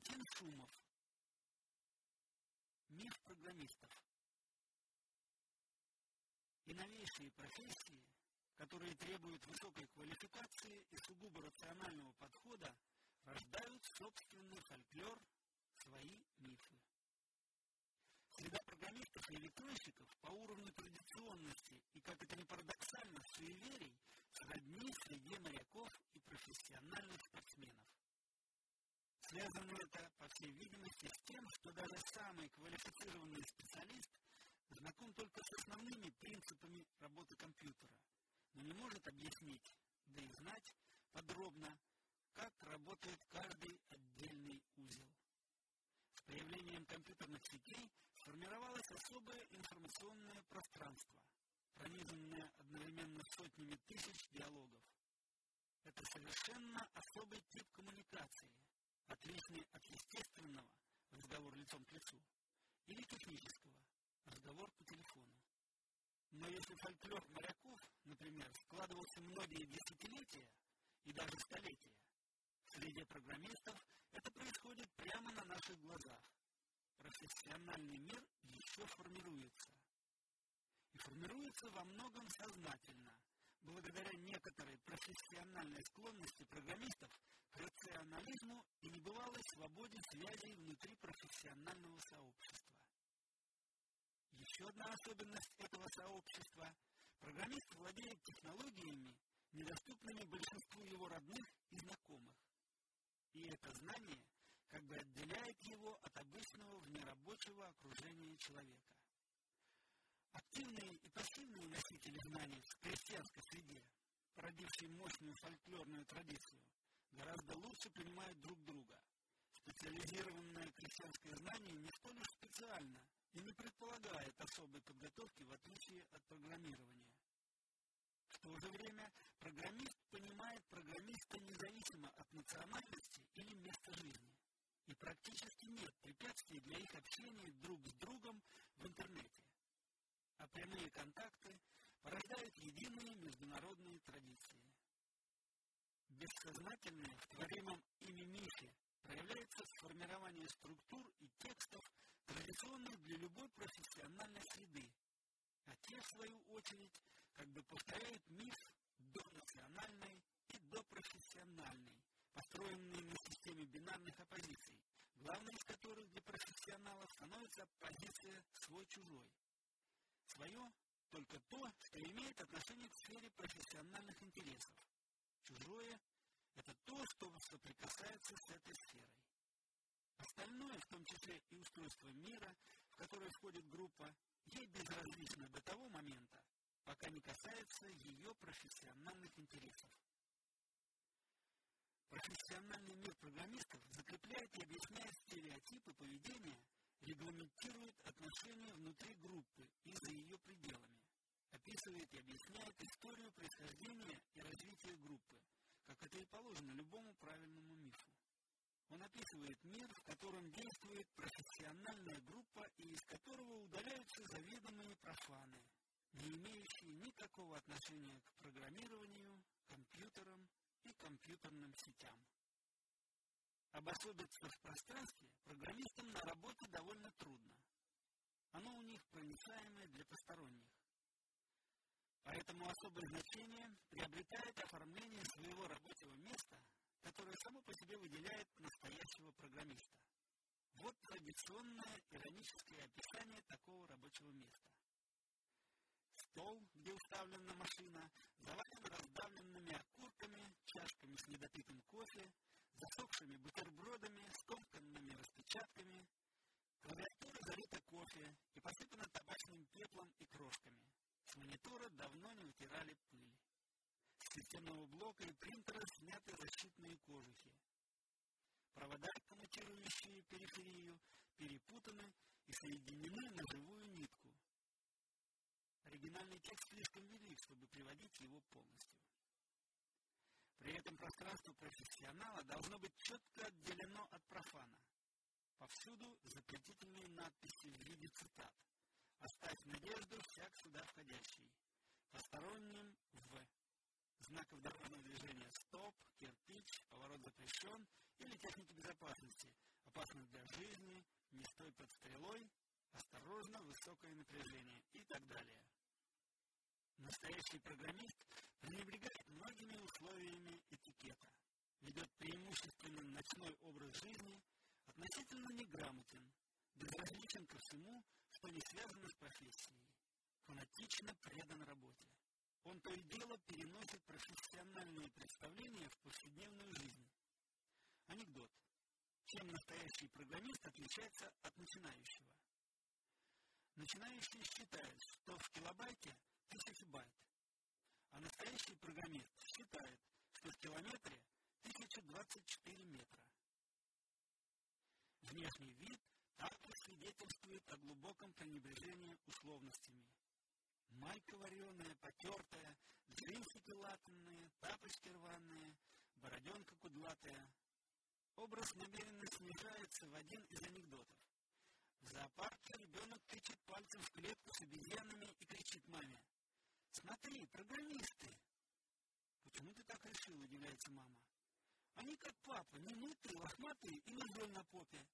Валентин Шумов. Миф программистов. И новейшие профессии, которые требуют высокой квалификации и сугубо рационального подхода, рождают собственный фольклор, свои мифы. Среда программистов и электронщиков по уровню традиционности и, как это ни парадоксально, суеверий сродни среде моряков и профессиональных спортсменов. Связано это, по всей видимости, с тем, что даже самый квалифицированный специалист знаком только с основными принципами работы компьютера, но не может объяснить, да и знать подробно, как работает каждый отдельный узел. С появлением компьютерных сетей сформировалось особое информационное пространство, пронизанное одновременно сотнями тысяч диалогов. Это совершенно особый тип фольклор моряков, например, складывался многие десятилетия и даже столетия, среди программистов это происходит прямо на наших глазах. Профессиональный мир еще формируется. И формируется во многом сознательно, благодаря некоторой профессиональной склонности программистов к рационализму и небывалой свободе связей внутри профессионального сообщества. Еще одна особенность этого сообщества – программист владеет технологиями, недоступными большинству его родных и знакомых. И это знание как бы отделяет его от обычного внерабочего окружения человека. Активные и пассивные носители знаний в крестьянской среде, породившие мощную фольклорную традицию, гораздо лучше понимают друг друга. Специализированное крестьянское знание не столь уж специально и не предполагает особой подготовки в отличие от программирования. В то же время программист понимает программиста независимо от национальности или места жизни. И практически нет препятствий для их общения друг с другом в интернете. А прямые контакты порождают единые международные традиции. Бессознательное в творимом ими мифе проявляется в формировании структур и текстов, традиционных для любой профессиональной среды, а те, в свою очередь, как бы повторяют миф донациональной и допрофессиональной, построенной на системе бинарных оппозиций, главной из которых для профессионалов становится позиция свой-чужой. Свое – только то, что имеет отношение к сфере профессиональных интересов. Чужое – это то, что соприкасается с этой сферой. Остальное, в том числе и устройство мира, в которое входит группа, ей безразлично до того момента, пока не касается ее профессиональных интересов. Профессиональный мир программистов закрепляет и объясняет стереотипы поведения, регламентирует отношения внутри группы и за ее пределами, описывает и объясняет историю происхождения и развития группы, как это и положено любому правильному мифу. Он описывает мир, в котором действует профессиональная группа и из которого удаляются заведомые профаны, не имеющие никакого отношения к программированию, компьютерам и компьютерным сетям. Обособиться в пространстве программистам на работе довольно трудно. Оно у них проницаемое для посторонних. Поэтому особое значение приобретает оформление своего рабочего места, которое само по себе выделяет настоящего программиста. Вот традиционное ироническое описание такого рабочего места. Стол, где уставлена машина, завален раздавленными окурками, чашками с недопитым кофе, засохшими бутербродами, скомканными распечатками. Клавиатура залита кофе и посыпана табачным пеплом и крошками. С монитора давно не вытирали пыль. Системного блока и принтера сняты защитные кожухи. Провода, коммутирующие периферию, перепутаны и соединены на живую нитку. Оригинальный текст слишком велик, чтобы приводить его полностью. При этом пространство профессионала должно быть четко отделено от профана. Повсюду запретительные надписи в виде цитат. «Оставь надежду всяк сюда входящий». «Посторонним в». Знаков дорожного движения «Стоп», «Кирпич», «Поворот запрещен» или техники безопасности, опасны для жизни, не стой под стрелой, осторожно, высокое напряжение и так далее. Настоящий программист пренебрегает многими условиями этикета, ведет преимущественно ночной образ жизни, относительно неграмотен, безразличен ко всему, что не связано с профессией, фанатично предан работе. Он то и дело переносит профессиональные представления в повседневную жизнь. Анекдот. Чем настоящий программист отличается от начинающего? Начинающий считает, что в килобайте тысяча байт, а настоящий программист считает, что в километре 1024 метра. Внешний вид также свидетельствует о глубоком пренебрежении условностями. Майка вареная, потертая, джинсики латанные, тапочки рваные, бороденка кудлатая. Образ намеренно снижается в один из анекдотов. В зоопарке ребенок тычет пальцем в клетку с обезьянами и кричит маме. «Смотри, программисты!» «Почему ты так решил?» – удивляется мама. «Они как папа, немытые, лохматые и мозоль на попе.